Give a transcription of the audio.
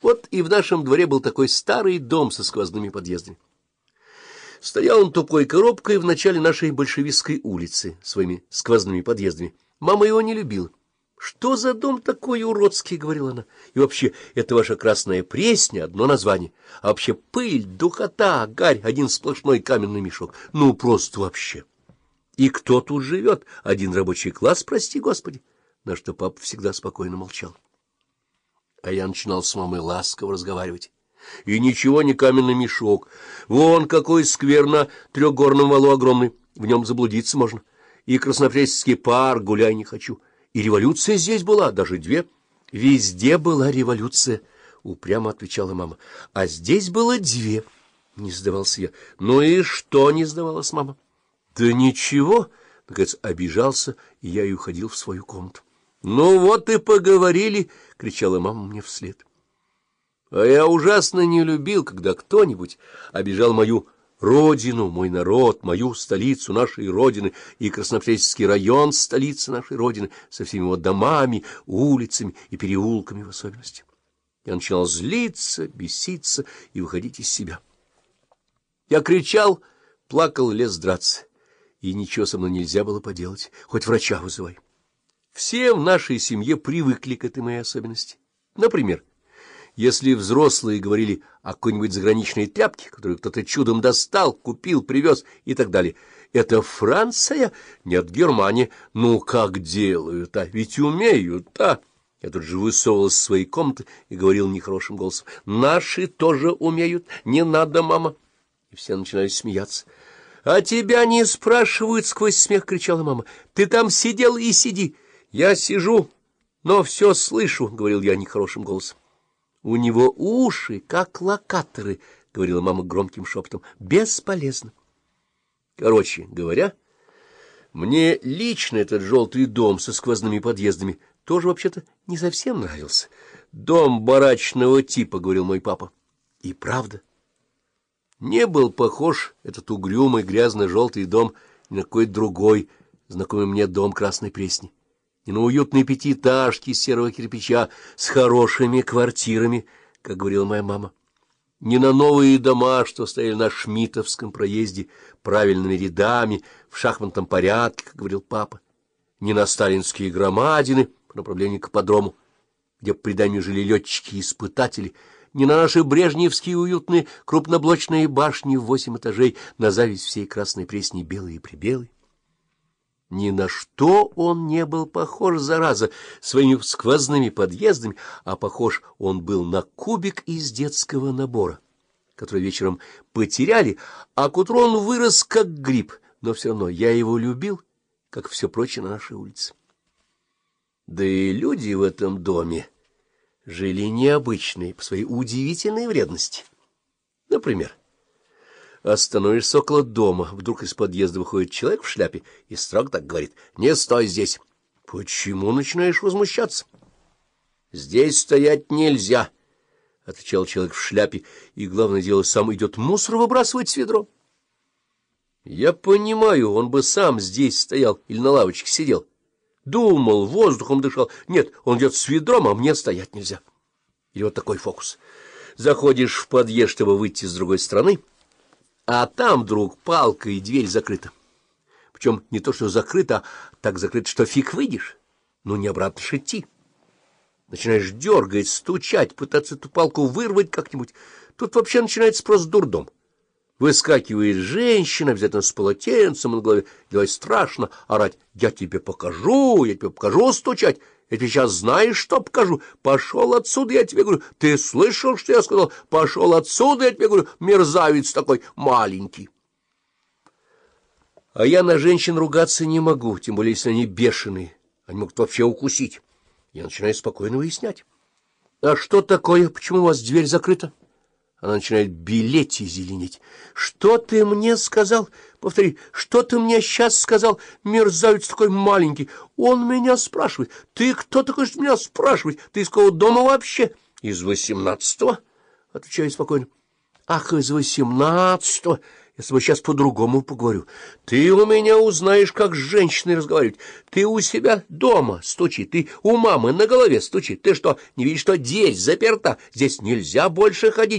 Вот и в нашем дворе был такой старый дом со сквозными подъездами. Стоял он тупой коробкой в начале нашей большевистской улицы, своими сквозными подъездами. Мама его не любила. «Что за дом такой уродский?» — говорила она. «И вообще, это ваша красная пресня — одно название. А вообще пыль, духота, гарь — один сплошной каменный мешок. Ну, просто вообще. И кто тут живет? Один рабочий класс, прости господи». На что папа всегда спокойно молчал. А я начинал с мамой ласково разговаривать. И ничего не каменный мешок. Вон какой сквер на трехгорном валу огромный. В нем заблудиться можно. И краснопресский парк гуляй не хочу. И революция здесь была, даже две. Везде была революция, — упрямо отвечала мама. А здесь было две, — не сдавался я. Ну и что не сдавалась мама? Да ничего, — наконец обижался, и я и уходил в свою комнату. Ну вот и поговорили, — кричала мама мне вслед. А я ужасно не любил, когда кто-нибудь обижал мою родину, мой народ, мою столицу нашей родины и Краснопресненский район столицы нашей родины со всеми его домами, улицами и переулками в особенности. Я начинал злиться, беситься и выходить из себя. Я кричал, плакал, лез драться, и ничего со мной нельзя было поделать, хоть врача вызывай. Все в нашей семье привыкли к этой моей особенности. Например, если взрослые говорили о какой-нибудь заграничной тряпке, которую кто-то чудом достал, купил, привез и так далее, это Франция? Нет, Германия. Ну, как делают, а? Ведь умеют, а? Я тут же высовывался из своей комнаты и говорил нехорошим голосом. Наши тоже умеют, не надо, мама. И все начинали смеяться. — А тебя не спрашивают, — сквозь смех кричала мама. — Ты там сидел и сиди. Я сижу, но все слышу, — говорил я нехорошим голосом. У него уши, как локаторы, — говорила мама громким шепотом. — Бесполезно. Короче говоря, мне лично этот желтый дом со сквозными подъездами тоже вообще-то не совсем нравился. Дом барачного типа, — говорил мой папа. И правда. Не был похож этот угрюмый грязно-желтый дом ни на какой другой, знакомый мне дом Красной Пресни и на уютной пятиэтажке из серого кирпича с хорошими квартирами, как говорила моя мама. Не на новые дома, что стояли на Шмитовском проезде правильными рядами, в шахматном порядке, как говорил папа, не на сталинские громадины по направлению к подрому, где по преданию жили летчики-испытатели, не на наши брежневские уютные крупноблочные башни в восемь этажей, на зависть всей Красной Пресни белые и прибелые. Ни на что он не был похож, зараза, своими сквозными подъездами, а похож он был на кубик из детского набора, который вечером потеряли, а к утру он вырос как гриб, но все равно я его любил, как все прочее на нашей улице. Да и люди в этом доме жили необычные по своей удивительной вредности. Например, Остановишься около дома, вдруг из подъезда выходит человек в шляпе и строго так говорит «Не стой здесь». Почему начинаешь возмущаться? «Здесь стоять нельзя», — отвечал человек в шляпе, и, главное дело, сам идет мусор выбрасывать с ведром. Я понимаю, он бы сам здесь стоял или на лавочке сидел. Думал, воздухом дышал. Нет, он идет с ведром, а мне стоять нельзя. Или вот такой фокус. Заходишь в подъезд, чтобы выйти с другой стороны — а там вдруг палка и дверь закрыта. Причем не то, что закрыто, а так закрыто, что фиг выйдешь. Ну, не обратно ж. Начинаешь дергать, стучать, пытаться эту палку вырвать как-нибудь. Тут вообще начинается просто дурдом. Выскакивает женщина, обязательно с полотенцем на голове, делать страшно, орать «Я тебе покажу, я тебе покажу стучать». Я тебе сейчас знаешь, что покажу. Пошел отсюда, я тебе говорю. Ты слышал, что я сказал? Пошел отсюда, я тебе говорю. Мерзавец такой маленький. А я на женщин ругаться не могу, тем более, если они бешеные. Они могут вообще укусить. Я начинаю спокойно выяснять. А что такое? Почему у вас дверь закрыта? Она начинает белеть и зеленеть. — Что ты мне сказал? Повтори, что ты мне сейчас сказал? Мерзавец такой маленький. Он меня спрашивает. Ты кто такой, что меня спрашивать? Ты из какого дома вообще? — Из восемнадцатого, — отвечаю спокойно. — Ах, из восемнадцатого! Я с тобой сейчас по-другому поговорю. Ты у меня узнаешь, как с женщиной разговаривать. Ты у себя дома стучи, ты у мамы на голове стучи. Ты что, не видишь, что дверь заперта? Здесь нельзя больше ходить